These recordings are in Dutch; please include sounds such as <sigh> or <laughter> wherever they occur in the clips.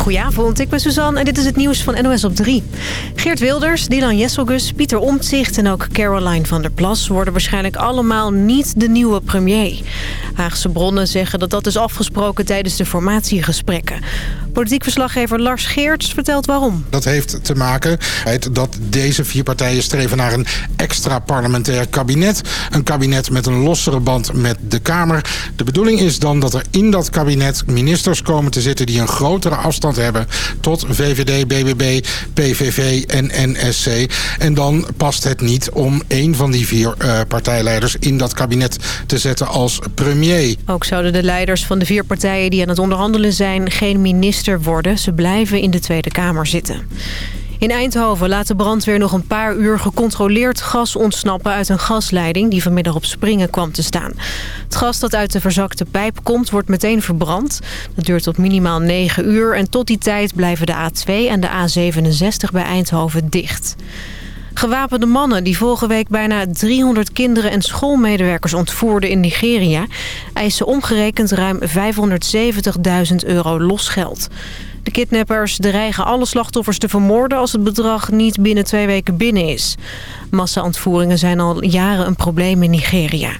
Goedenavond, ik ben Suzanne en dit is het nieuws van NOS op 3. Geert Wilders, Dylan Jesselgus, Pieter Omtzigt en ook Caroline van der Plas... worden waarschijnlijk allemaal niet de nieuwe premier. Haagse bronnen zeggen dat dat is afgesproken tijdens de formatiegesprekken. Politiek verslaggever Lars Geerts vertelt waarom. Dat heeft te maken met dat deze vier partijen streven naar een extra parlementair kabinet. Een kabinet met een lossere band met de Kamer. De bedoeling is dan dat er in dat kabinet ministers komen te zitten... die een grotere afstand hebben tot VVD, BBB, PVV en NSC. En dan past het niet om één van die vier uh, partijleiders in dat kabinet te zetten als premier. Ook zouden de leiders van de vier partijen die aan het onderhandelen zijn geen minister worden. Ze blijven in de Tweede Kamer zitten. In Eindhoven laat de brandweer nog een paar uur gecontroleerd gas ontsnappen uit een gasleiding die vanmiddag op springen kwam te staan. Het gas dat uit de verzakte pijp komt wordt meteen verbrand. Dat duurt tot minimaal 9 uur en tot die tijd blijven de A2 en de A67 bij Eindhoven dicht. Gewapende mannen die vorige week bijna 300 kinderen en schoolmedewerkers ontvoerden in Nigeria... eisen omgerekend ruim 570.000 euro losgeld. De kidnappers dreigen alle slachtoffers te vermoorden als het bedrag niet binnen twee weken binnen is. Massa-ontvoeringen zijn al jaren een probleem in Nigeria.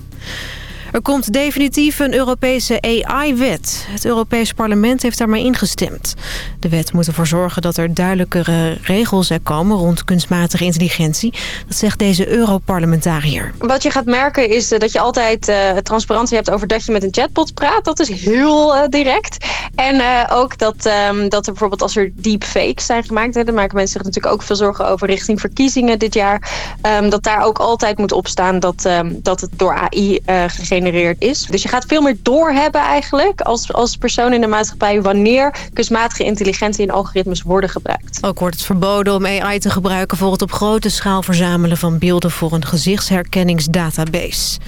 Er komt definitief een Europese AI-wet. Het Europees Parlement heeft daarmee ingestemd. De wet moet ervoor zorgen dat er duidelijkere regels er komen rond kunstmatige intelligentie. Dat zegt deze Europarlementariër. Wat je gaat merken is eh, dat je altijd uh, transparantie hebt over dat je met een chatbot praat. Dat is heel uh, direct. En ook dat, um, dat er bijvoorbeeld als er deepfakes zijn gemaakt... Hè, dan maken mensen zich natuurlijk ook veel zorgen over richting verkiezingen dit jaar. Um, dat daar ook altijd moet opstaan dat, um, dat het door AI gegeven is. Dus je gaat veel meer doorhebben eigenlijk als, als persoon in de maatschappij... wanneer kunstmatige intelligentie en algoritmes worden gebruikt. Ook wordt het verboden om AI te gebruiken... voor het op grote schaal verzamelen van beelden voor een gezichtsherkenningsdatabase.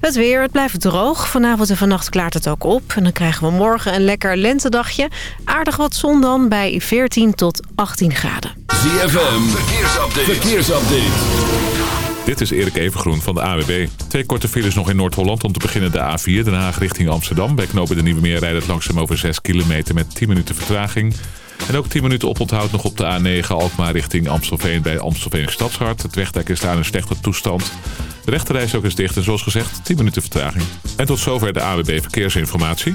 Het weer, het blijft droog. Vanavond en vannacht klaart het ook op. En dan krijgen we morgen een lekker lentedagje. Aardig wat zon dan bij 14 tot 18 graden. ZFM, verkeersupdate. verkeersupdate. Dit is Erik Evengroen van de AWB. Twee korte files nog in Noord-Holland. Om te beginnen de A4, Den Haag richting Amsterdam. Bij knopen de Nieuwe Meer rijdt het langzaam over 6 kilometer met 10 minuten vertraging. En ook 10 minuten oponthoud nog op de A9 Alkmaar richting Amstelveen bij Amstelveen Stadshart. Het wegdek is daar in een slechte toestand. De rechterreis ook is dicht en zoals gezegd 10 minuten vertraging. En tot zover de AWB Verkeersinformatie.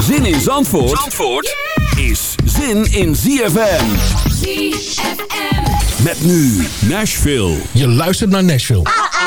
Zin in Zandvoort, Zandvoort is zin in ZFM. ZFM. Met nu Nashville. Je luistert naar Nashville. Uh -oh.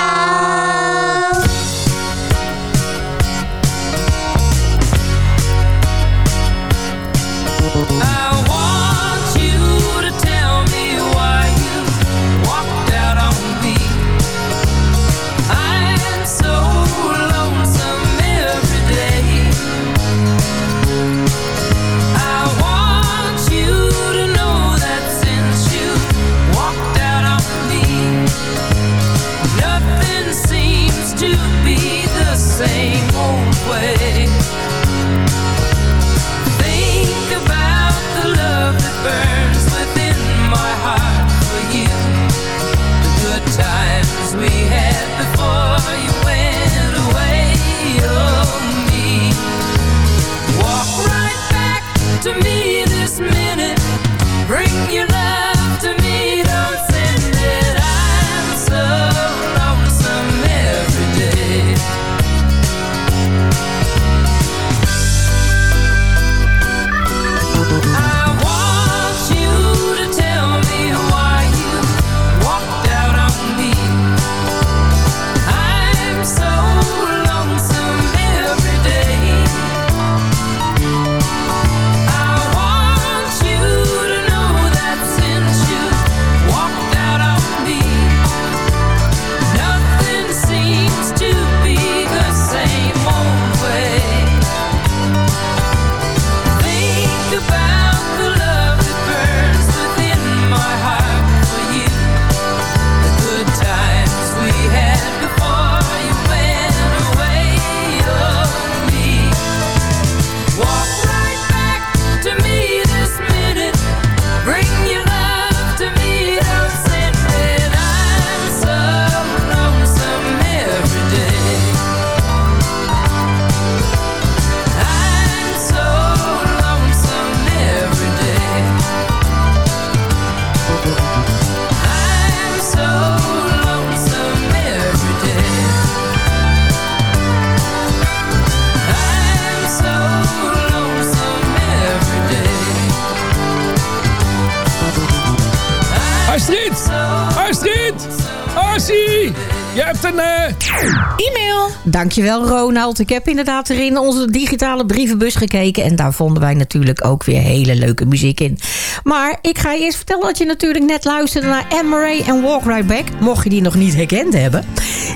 Een uh... e-mail. Dankjewel Ronald. Ik heb inderdaad er in onze digitale brievenbus gekeken. En daar vonden wij natuurlijk ook weer hele leuke muziek in. Maar ik ga je eerst vertellen dat je natuurlijk net luisterde naar Anne en Walk Right Back. Mocht je die nog niet herkend hebben.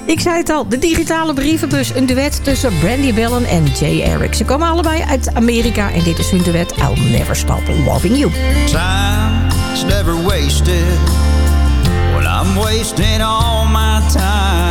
Ik zei het al, de digitale brievenbus. Een duet tussen Brandy Bellen en Jay Eric. Ze komen allebei uit Amerika. En dit is hun duet I'll Never Stop Loving You. Time's never wasted. When I'm wasting all my time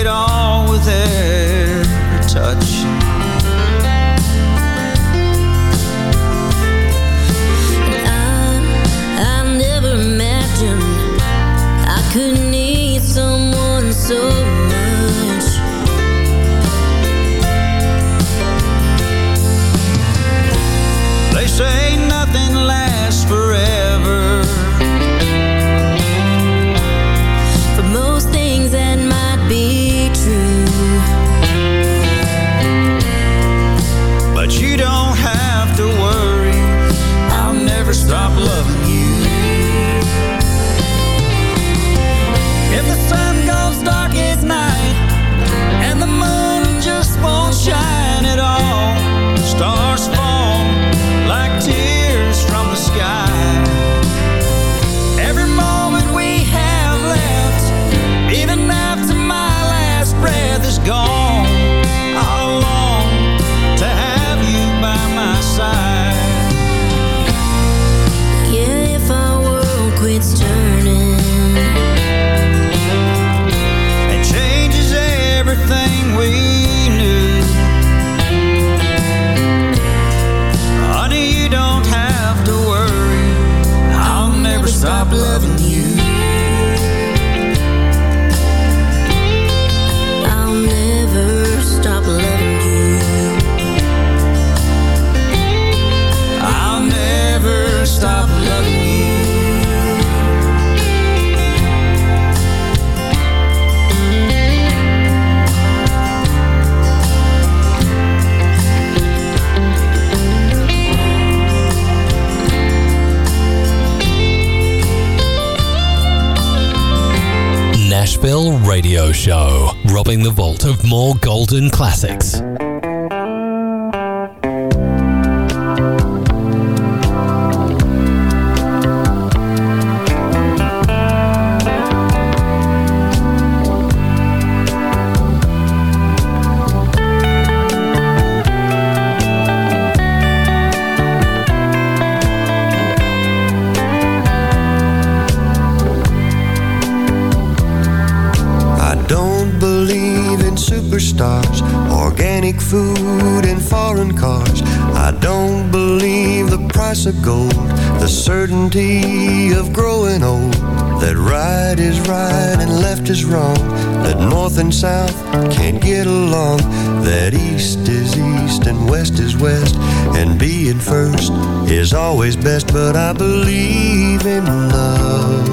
south can't get along. That east is east and west is west. And being first is always best. But I believe in love.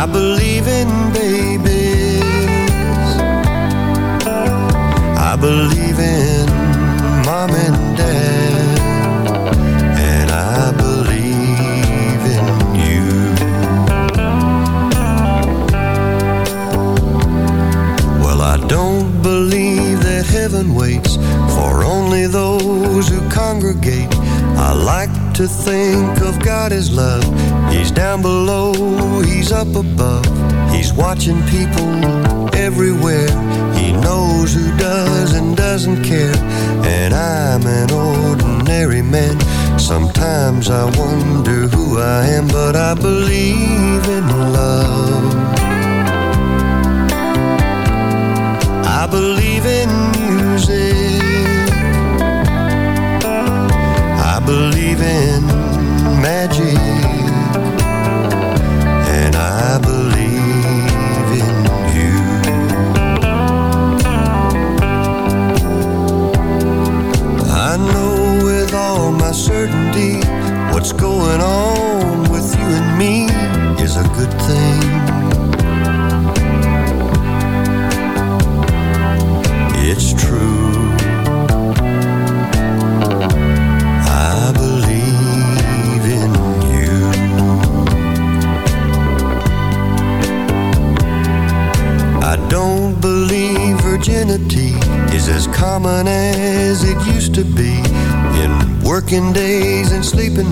I believe in babies. I believe in those who congregate. I like to think of God as love. He's down below, he's up above. He's watching people everywhere he knows who does and doesn't care. And I'm an ordinary man Sometimes I wonder who I am, but I believe in love. Believe in magic.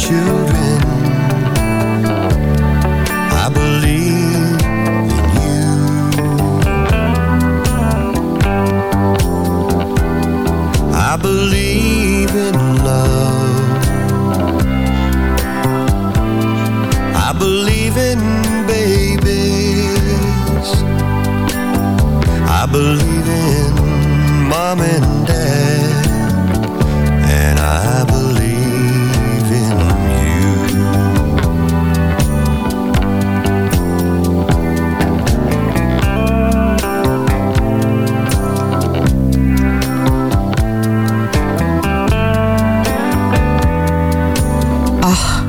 children. I believe in you. I believe in love. I believe in babies. I believe in mom and dad, and I Ach,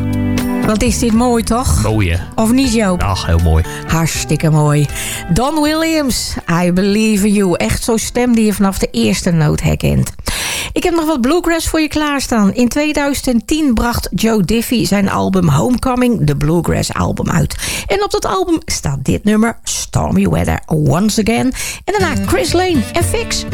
wat is dit mooi toch? Mooi hè? Of niet Joop? Ach, heel mooi. Hartstikke mooi. Don Williams, I Believe in You. Echt zo'n stem die je vanaf de eerste noot herkent. Ik heb nog wat bluegrass voor je klaarstaan. In 2010 bracht Joe Diffie zijn album Homecoming, de bluegrass album, uit. En op dat album staat dit nummer, Stormy Weather Once Again. En daarna Chris Lane en Fix.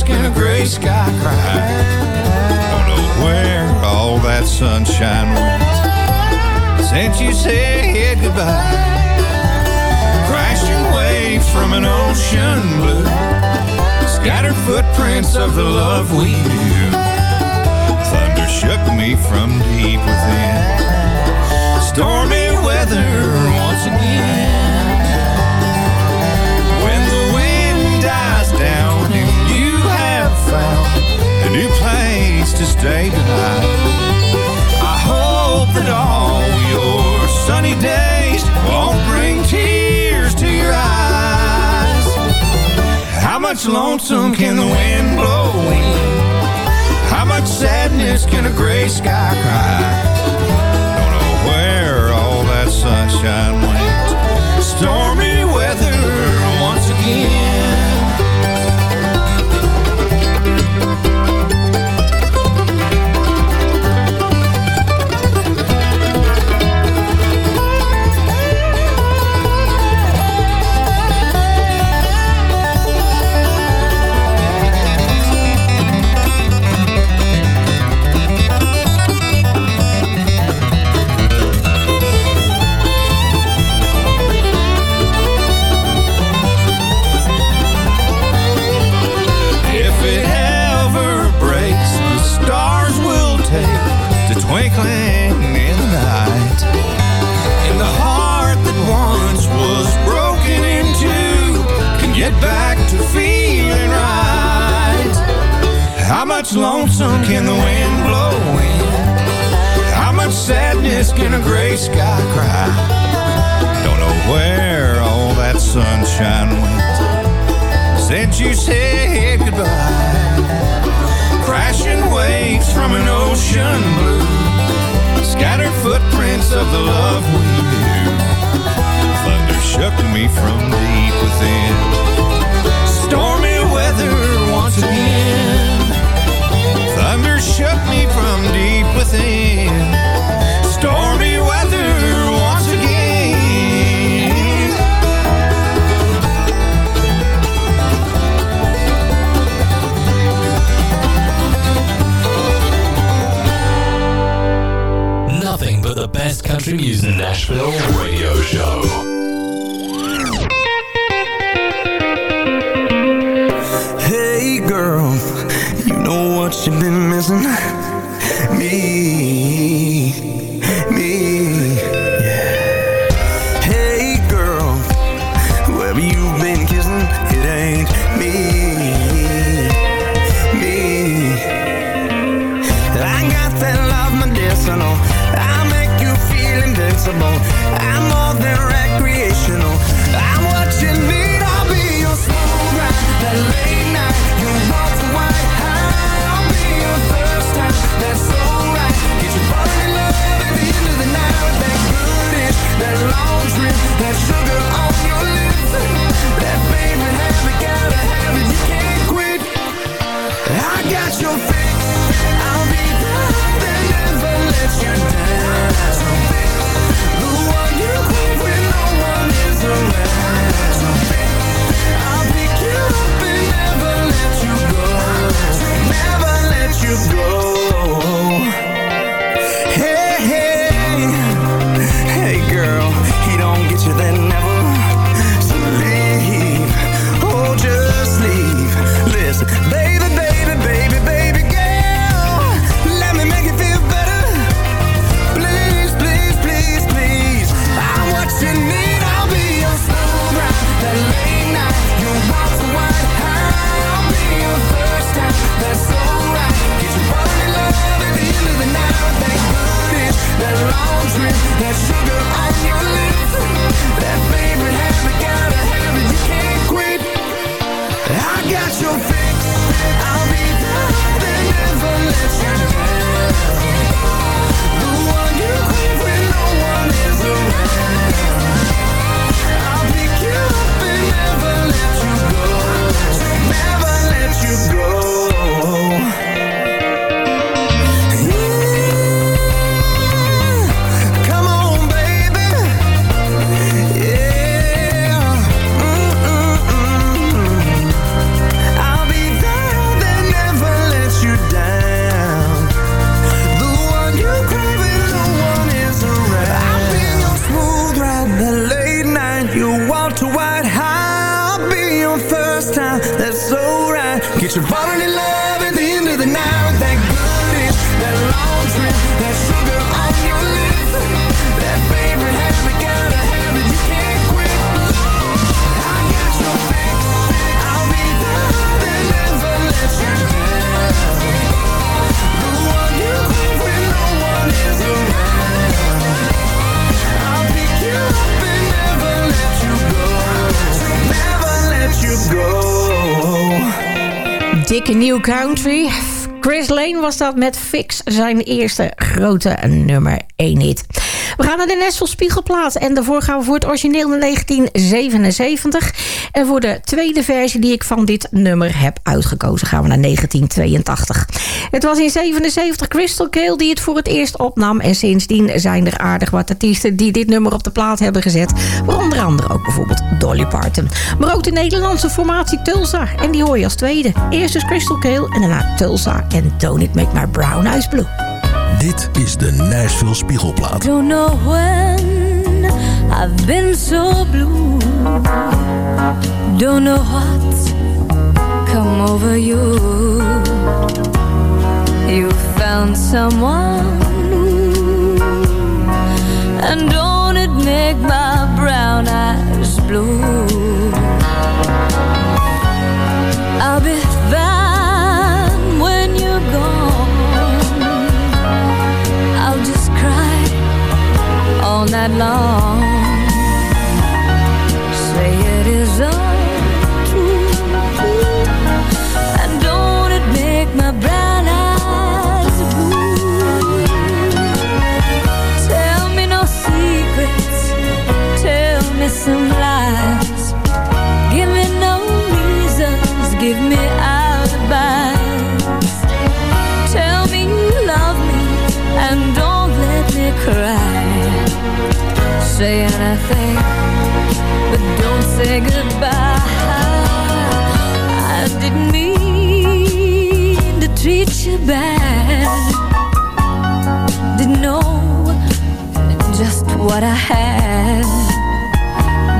Sadness can a gray sky cry? Don't know where all that sunshine went since you said goodbye. Crashing waves from an ocean blue, scattered footprints of the love we knew. Thunder shook me from deep within. Stormy weather once again. New place to stay tonight, I hope that all your sunny days won't bring tears to your eyes. How much lonesome can the wind blow in? How much sadness can a gray sky cry? Don't know where all that sunshine went. Stormy weather once again. New Country. Chris Lane was dat met Fix, zijn eerste grote nummer 1 hit. We gaan naar de Nashville Spiegelplaat. En daarvoor gaan we voor het origineel in 1977. En voor de tweede versie die ik van dit nummer heb uitgekozen... gaan we naar 1982. Het was in 77 Crystal Kale die het voor het eerst opnam. En sindsdien zijn er aardig wat artiesten die dit nummer op de plaat hebben gezet. Waaronder andere ook bijvoorbeeld Dolly Parton. Maar ook de Nederlandse formatie Tulsa. En die hoor je als tweede. Eerst dus Crystal Kale en daarna Tulsa en Don't It Make My Brown Eyes Blue. Dit is de Nashville Spiegelplaat. Don't know when I've been so blue. Don't know what come over you. You found someone. And don't it make my brown eyes blue. long anything, but don't say goodbye. I didn't mean to treat you bad. Didn't know just what I had,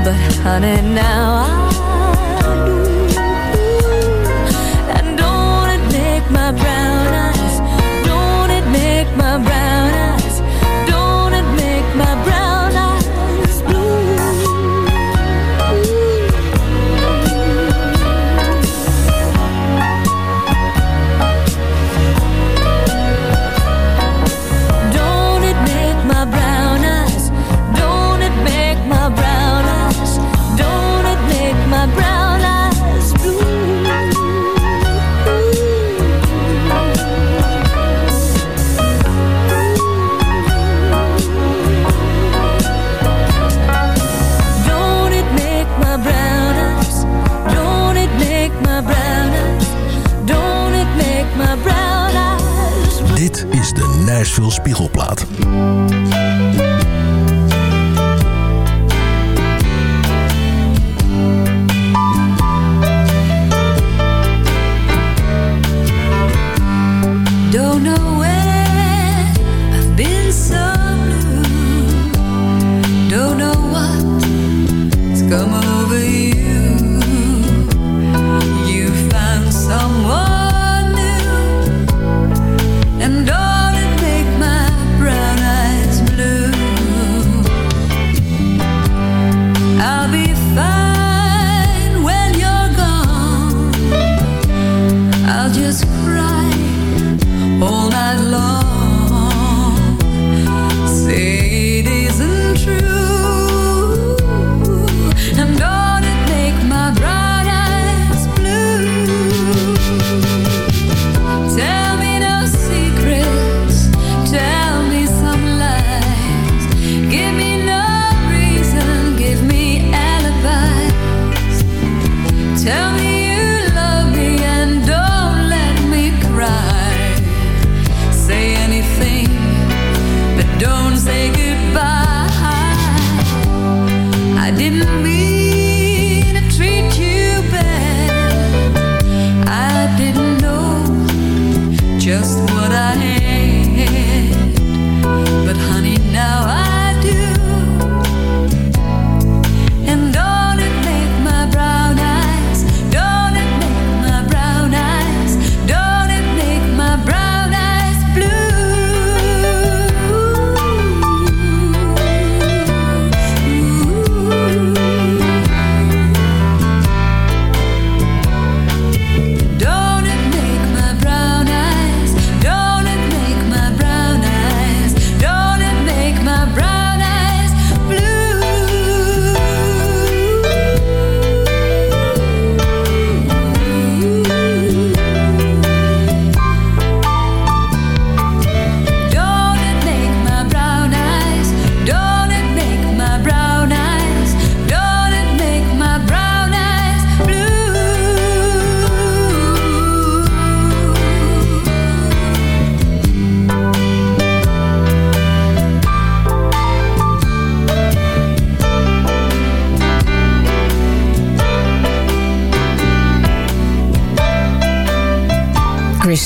but honey, now I Spiegelplaat.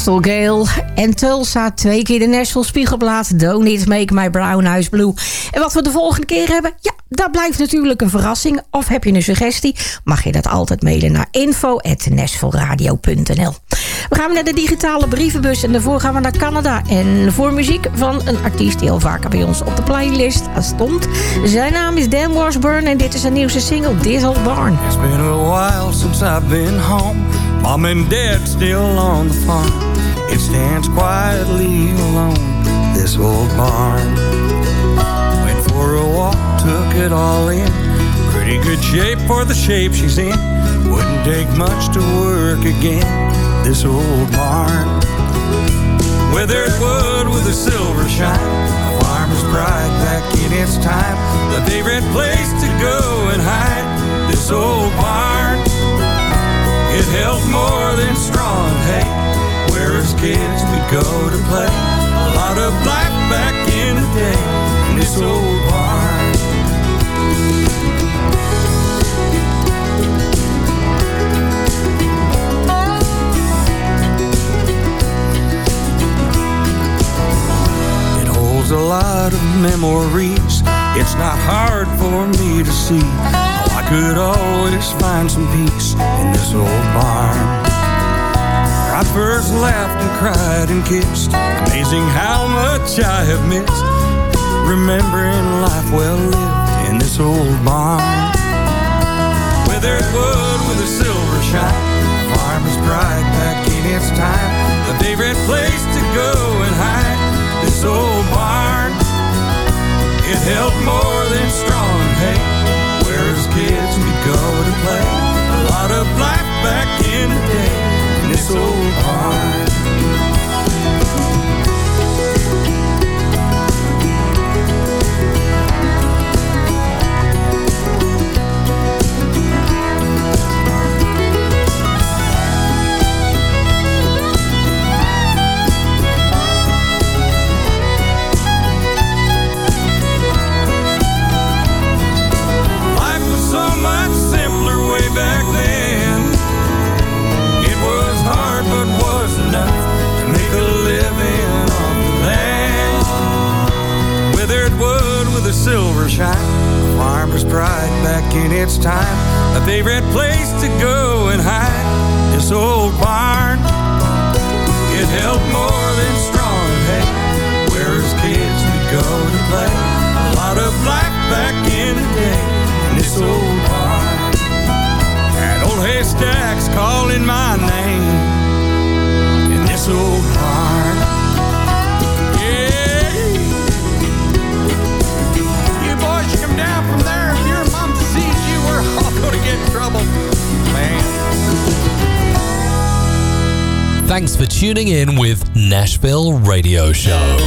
Crystal Gale en Tulsa. Twee keer de Nashville Spiegelplaat. Don't it make my brown eyes blue. En wat we de volgende keer hebben? Ja, dat blijft natuurlijk een verrassing. Of heb je een suggestie? Mag je dat altijd mailen naar info.nashvilleradio.nl We gaan naar de digitale brievenbus. En daarvoor gaan we naar Canada. En voor muziek van een artiest die al vaker bij ons op de playlist stond. Zijn naam is Dan Washburn. En dit is zijn nieuwste single, Old Barn. It's been a while since I've been home. Mom and dad still on the farm. It stands quietly alone, this old barn. Went for a walk, took it all in. Pretty good shape for the shape she's in. Wouldn't take much to work again, this old barn. Weathered wood with a silver shine. A farmer's pride back in its time. The favorite place to go and hide, this old barn. It held more than strong hay kids we'd go to play A lot of black back in the day in this old barn It holds a lot of memories. It's not hard for me to see. How I could always find some peace in this old barn. I first laughed and cried and kissed. Amazing how much I have missed. Remembering life well lived in this old barn. Weathered wood with a silver shine. Farmer's pride back in its time. A favorite place to go and hide. This old barn. It held more than straw and hay. Where as kids we go to play. A lot of life back in the day so hard. A favorite place to go and hide. This old barn, it held more than straw and hay. Where as kids we go to play. A lot of life back in the day in this old barn. And old haystacks calling my name in this old tuning in with Nashville Radio Show.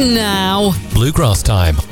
now. Bluegrass time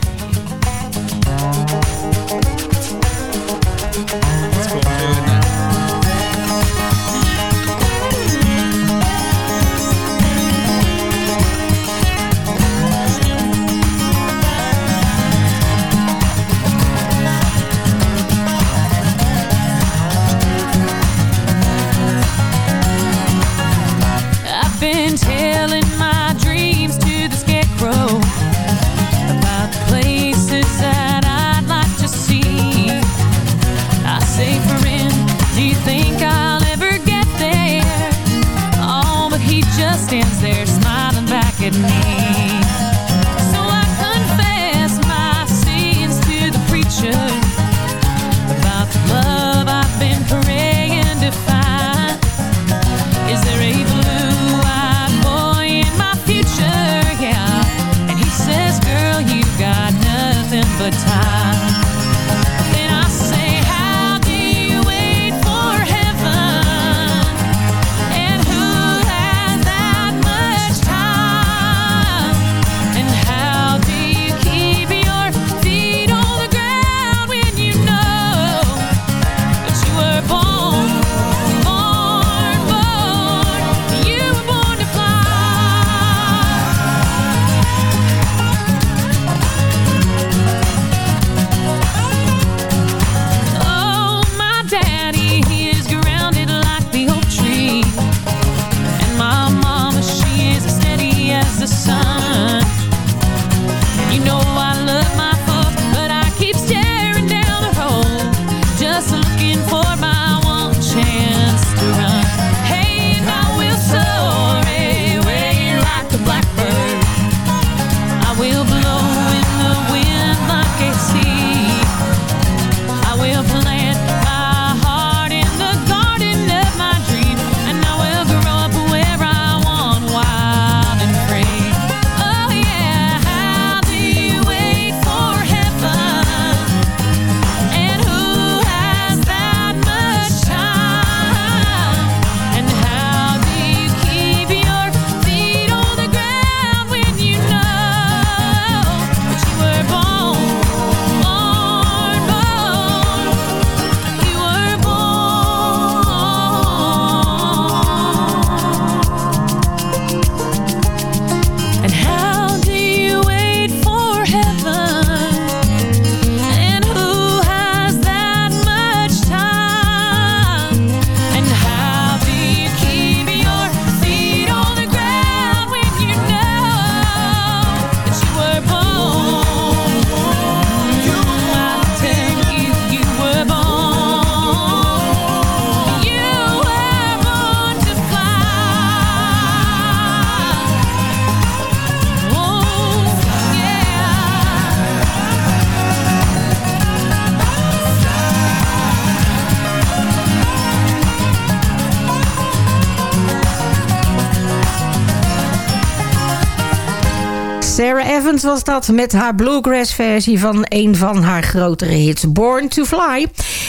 Was dat met haar bluegrass versie van een van haar grotere hits, Born to Fly.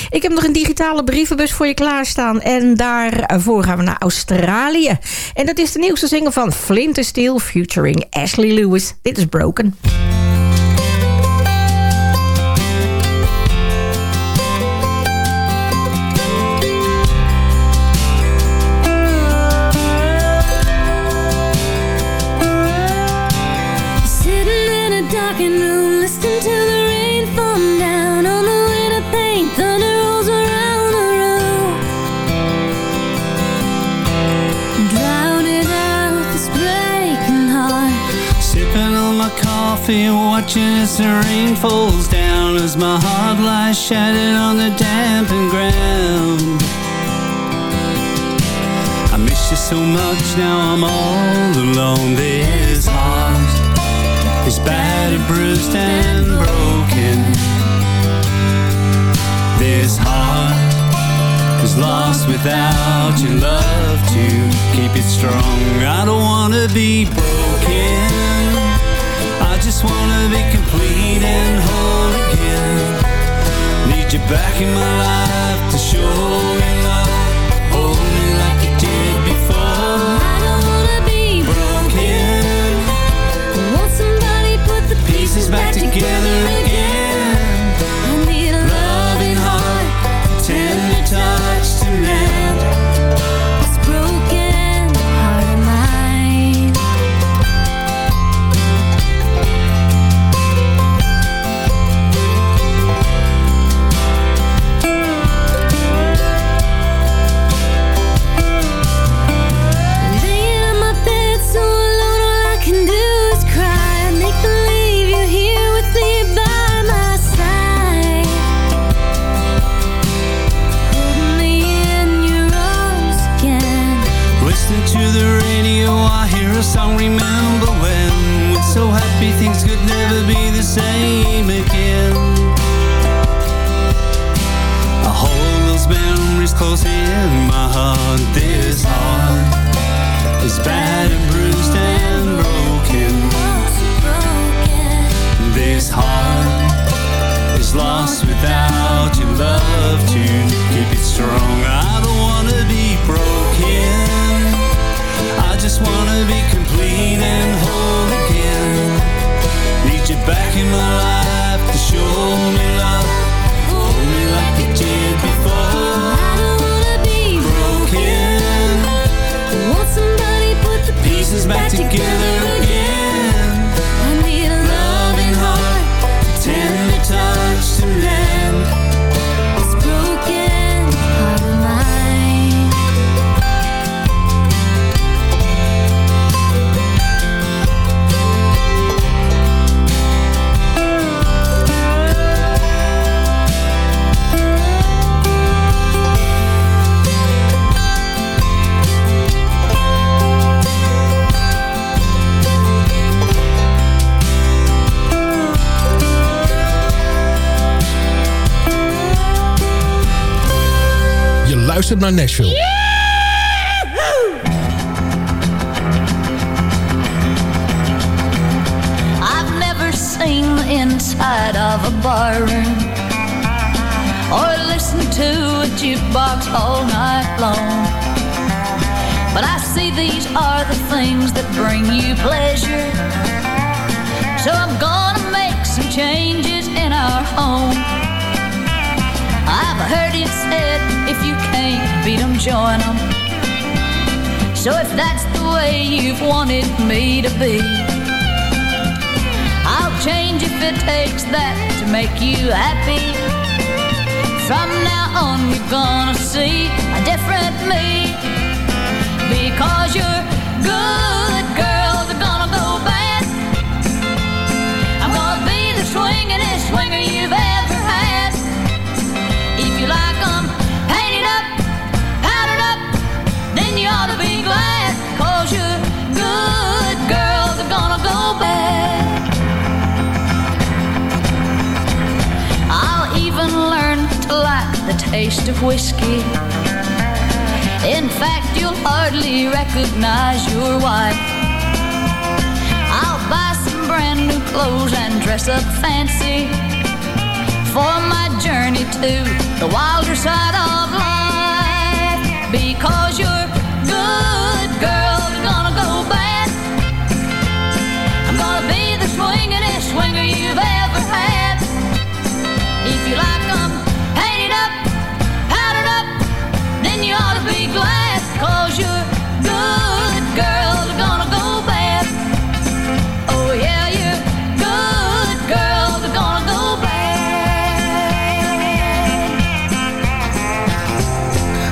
Ik heb nog een digitale brievenbus voor je klaarstaan en daarvoor gaan we naar Australië. En dat is de nieuwste single van Flint Steel featuring Ashley Lewis. Dit is Broken. reflection as the rain falls down As my heart lies shattered on the dampened ground. I miss you so much, now I'm all alone. This heart is battered, bruised and broken. This heart is lost without your love to keep it strong. I don't wanna be broken just wanna be complete and whole again. Need you back in my life to show me love. Hold me like you did before. I don't wanna be broken. I want somebody put the pieces back together again naar Nashville. I've never seen the inside of a barroom or listened to a jukebox all night long. But I see these are the things that bring you pleasure. So I'm gonna make some changes in our home. I've heard it said if you can't beat 'em, join 'em. So if that's the way you've wanted me to be. I'll change if it takes that to make you happy. From now on, you're gonna see a different me. Because you're good girls are gonna go bad. I'm gonna be the swingin'est swinger you've ever ought to be glad. Cause your good girls are gonna go bad. I'll even learn to like the taste of whiskey. In fact, you'll hardly recognize your wife. I'll buy some brand new clothes and dress up fancy for my journey to the wilder side of life. Because you're you like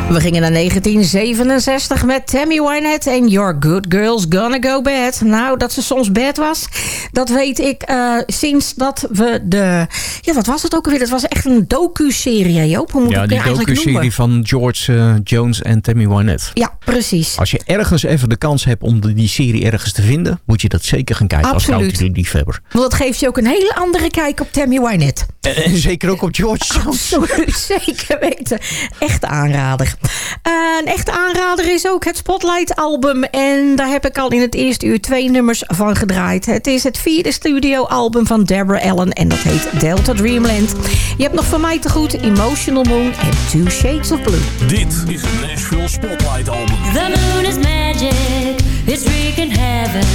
We gingen naar 1967 met Tammy Wynette en Your Good Girls Gonna Go Bad. Nou, dat ze soms bad was, dat weet ik uh, sinds dat we de... Ja, wat was het ook alweer? Dat was echt een docu-serie, Joop. Hoe moet ja, ik die het docu-serie van George uh, Jones en Tammy Wynette. Ja, precies. Als je ergens even de kans hebt om die serie ergens te vinden... moet je dat zeker gaan kijken Absoluut. als liefhebber. Want dat geeft je ook een hele andere kijk op Tammy Wynette. En, en zeker ook op George <laughs> Jones. Absoluut, zeker weten. Echt aanrader. Een echte aanrader is ook het Spotlight album. En daar heb ik al in het eerste uur twee nummers van gedraaid. Het is het vierde studioalbum van Deborah Allen. En dat heet Delta Dreamland. Je hebt nog van mij te goed Emotional Moon en Two Shades of Blue. Dit is een Nashville Spotlight album. The moon is magic. It's wreaking havoc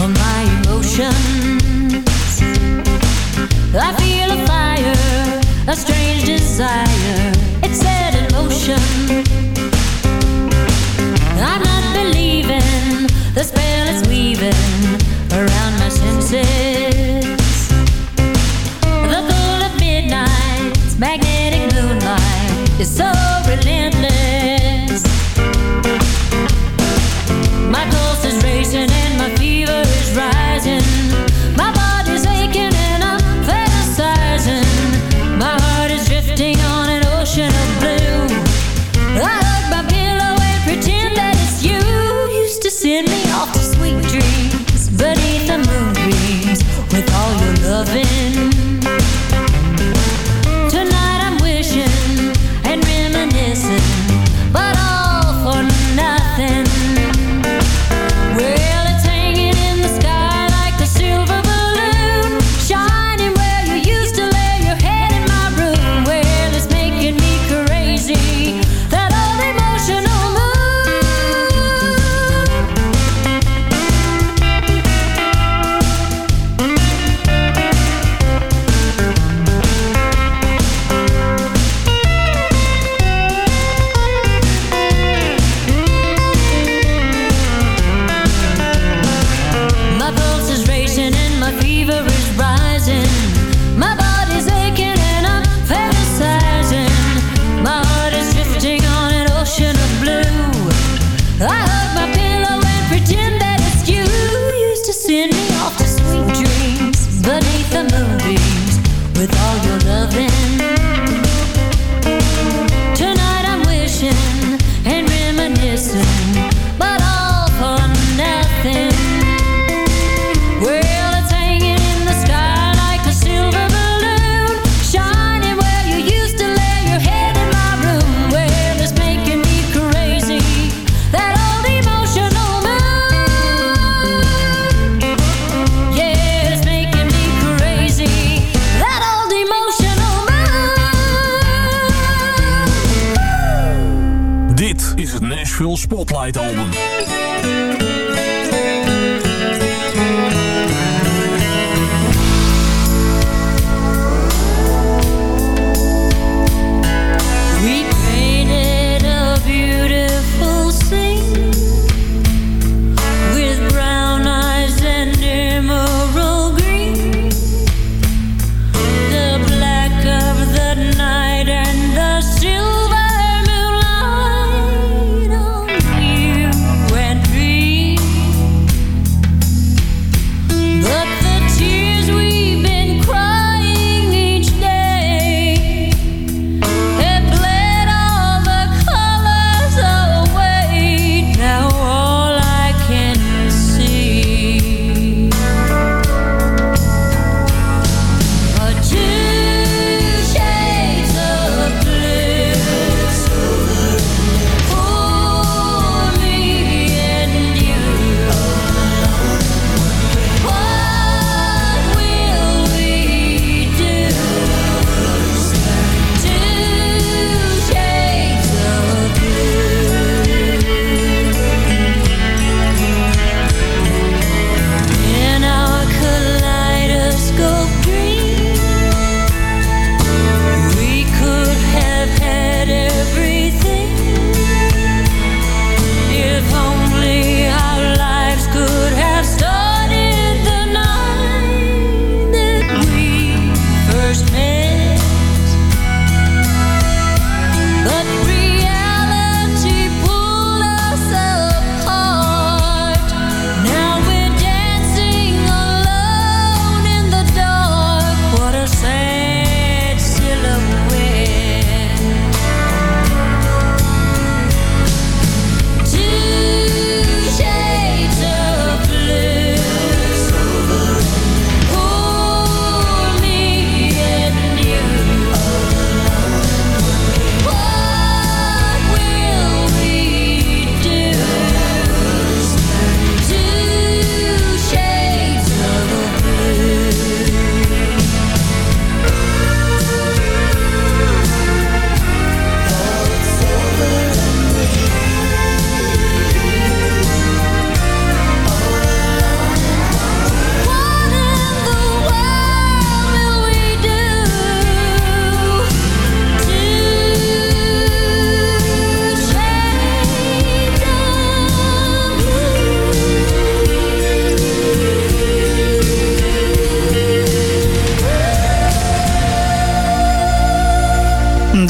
on my emotions. I feel a fire, a strange desire. I'm not believing the spell it's weaving around my senses.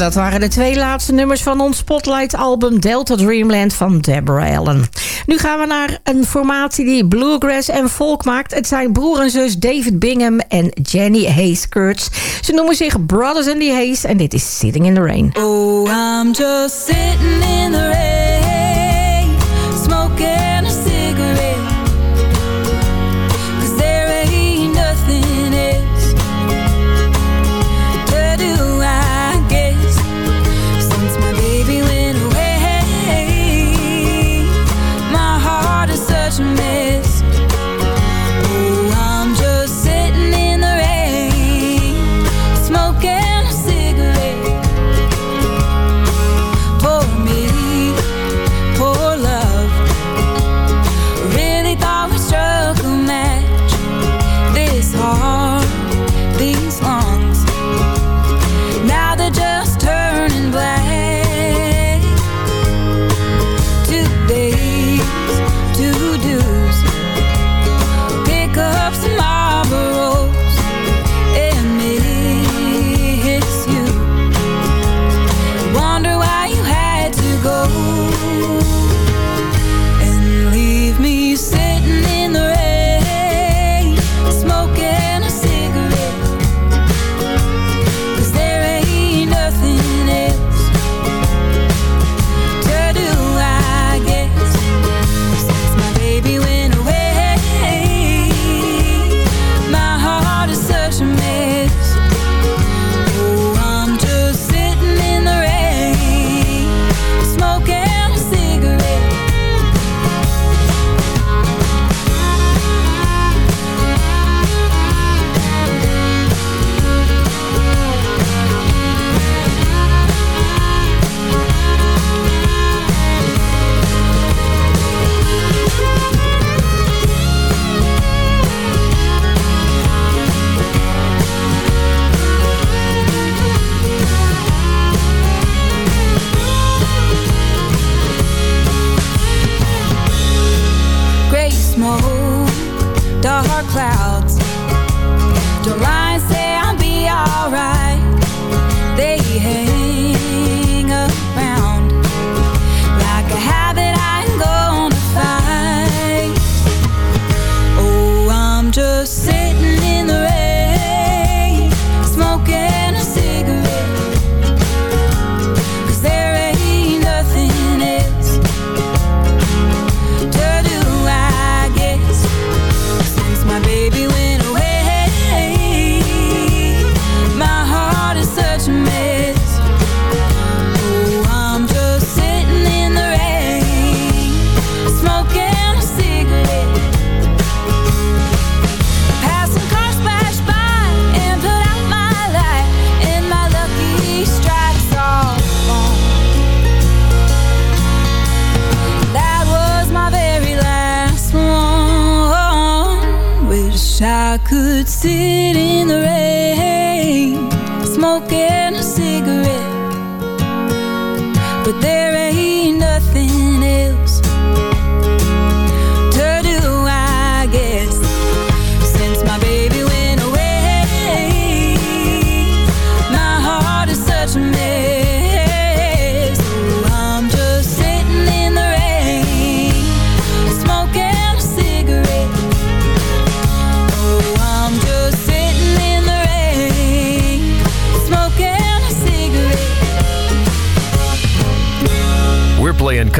dat waren de twee laatste nummers van ons Spotlight-album Delta Dreamland van Deborah Allen. Nu gaan we naar een formatie die bluegrass en folk maakt. Het zijn broer en zus David Bingham en Jenny Hayes Kurtz. Ze noemen zich Brothers in the Hayes en dit is Sitting in the Rain. Oh, I'm just sitting in the rain.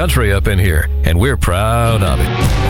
country up in here, and we're proud of it.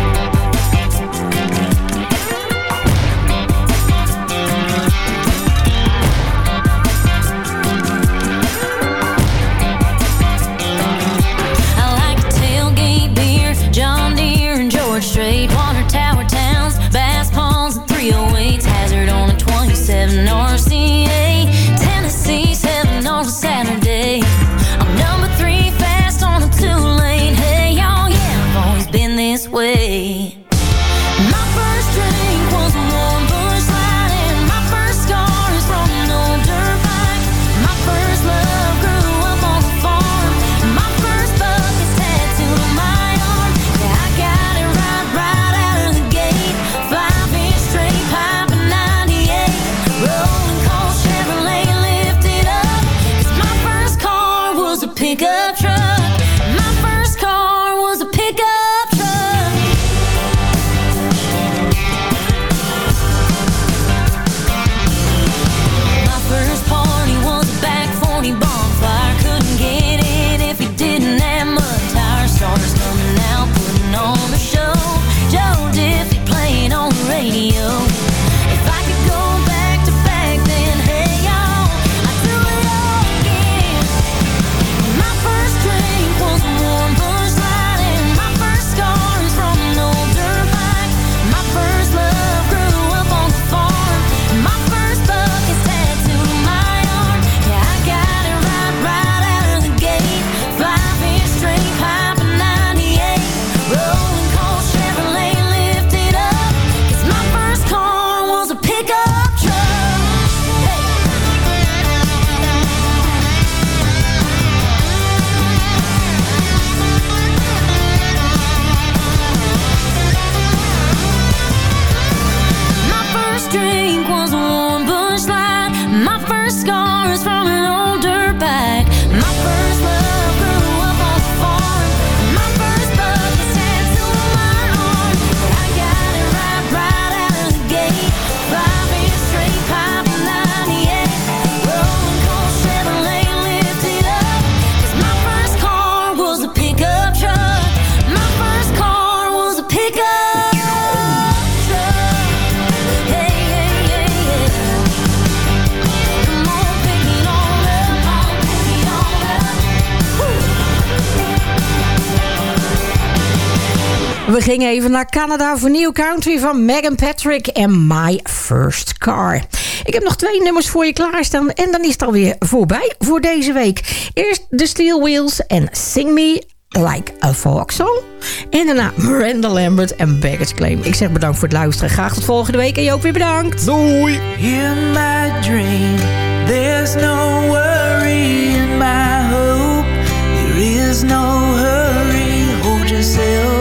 even naar Canada voor New Country van Megan Patrick en My First Car. Ik heb nog twee nummers voor je klaarstaan en dan is het alweer voorbij voor deze week. Eerst The Steel Wheels en Sing Me Like a Folk Song. En daarna Miranda Lambert en Baggage Claim. Ik zeg bedankt voor het luisteren. Graag tot volgende week en je ook weer bedankt. Doei! In my dream, there's no worry in my hope. There is no hurry, hold yourself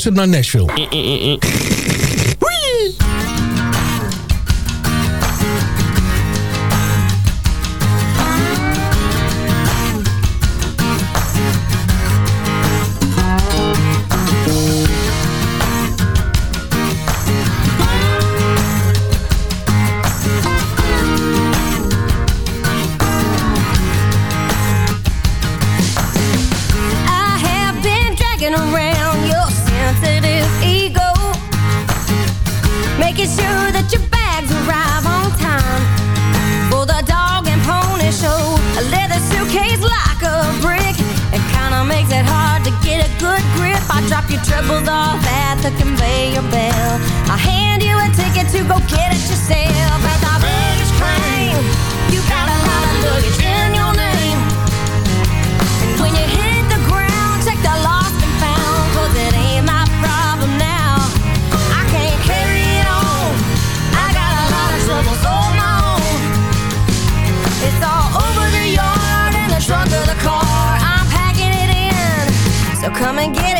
Is naar Nashville. Eh, eh, eh, Come and get it.